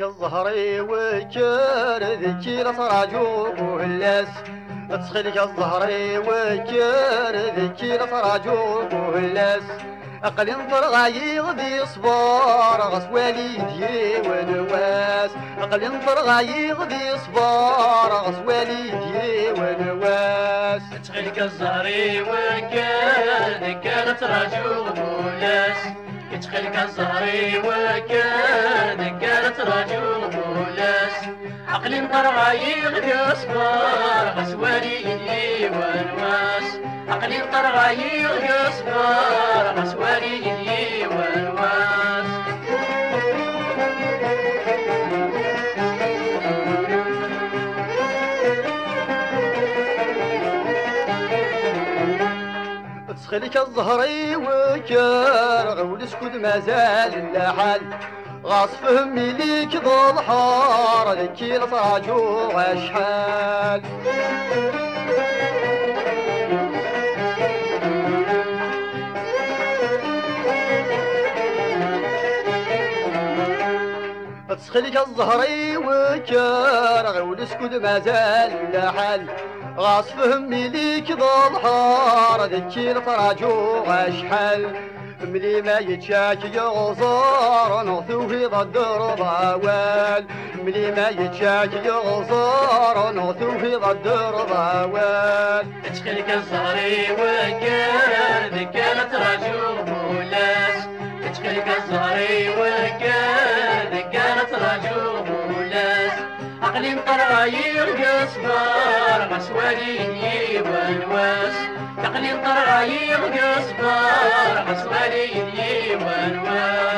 الظهري وكر ذكي لصراجو وهلاس تسخلك الظهري وكر ذكي لصراجو وهلاس أقل انظر غايغ ذي صبار غس والدي ونواس. أقل انظر غايغ ذي صبار غس والدي ونواس. تخلك الزهري وكان كانت رجو بولاس تخلك الزهري وكان عقل طرغايغ ذي صبار غس والدي ونواس عقل طرغايغ ذي صبار غس والدي ونواس تسخلك الظهري وكر ولسكت مازال اللحال غاص فهمي ليك ذو الحار ذكي لصراجو غشحال تسخلك الظهري وكر ولسكت مازال اللحال غاص فهمي ليك ذو الحار ذكي لصراجو غشحال ملي ما يتشاك يغزر نغثو في ضد الرضاوال ملي ما يتشاك يغزر نغثو في ضد الرضاوال تخلك الزهري وكان كانت رجو بولاس تخلك الزهري وكان رجو بولاس عقلي مطرغاير قصبار مسوالي ونواس عقلي مطرغاير قصبار مسوالي ونواس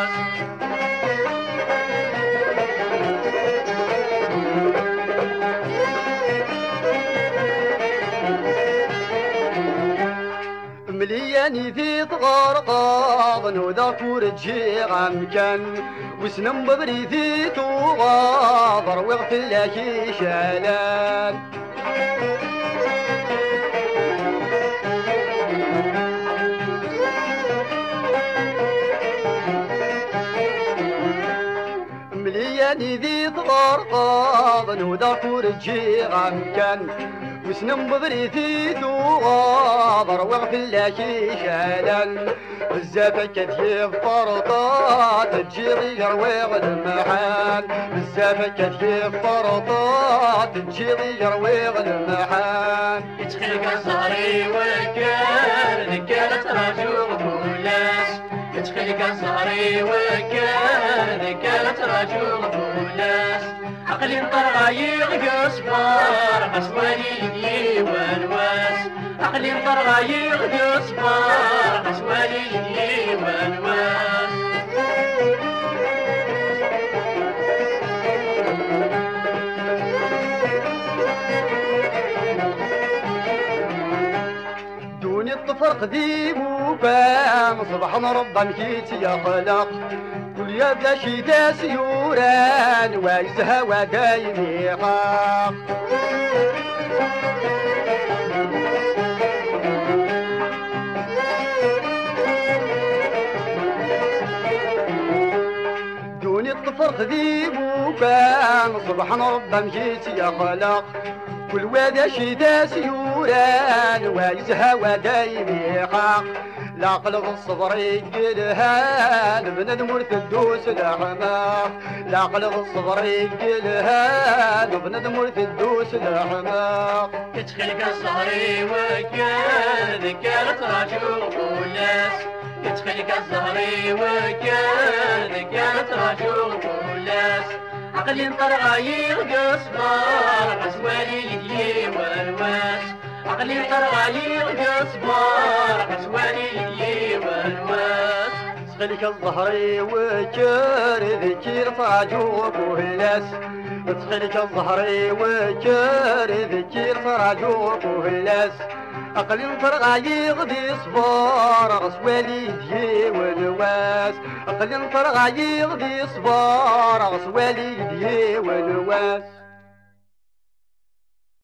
ملياني في تغرقاض نوذا كورجي غمكان وسنم ببري في تغاضر وغفل لك شالان. ملياني ذي تغرقاض نوذا كورجي غمكان وسنم ببريثي تغاضر واغفل لك شالا بزاف كثير فرطات تجي غير ويغ المحال بزاف كثير فرطات تجي غير ويغ المحال يتخلق الزهري وكان كانت رجو بولاس يتخلق الزهري وكان كانت رجو بولاس عقلي طرغاير قصبار مسوالي ونواس عقلي طرغاير قصبار مسوالي ونواس دوني الطفرق ذي موبان صبح ربا مكيت يا خلق كل يا شي داس يوران وايز هوا دايم يخاف دوني الطفرق ذي موبان صبح ربا مكيت يا خلق كل واد شي داس يوران وايز هوا دايم يخاف لا قلب الصبر يقلها من المرت الدوس الحماق لا قلب الصبر يقلها من المرت الدوس الحماق يتخلق الزهري وكان كانت رجو بولاس يتخلق الزهري وكان كانت رجو بولاس عقلي قصبار والواس عقلي طرغاير قصبار مسوالي لدي والواس تسخلك الظهري وكر ذكير فراجوك وهلاس تسخلك الظهري وكر ذكير فراجوك وهلاس أقل فرغا يغدي صبار غسوالي دي ونواس أقل فرغا يغدي صبار غسوالي دي ونواس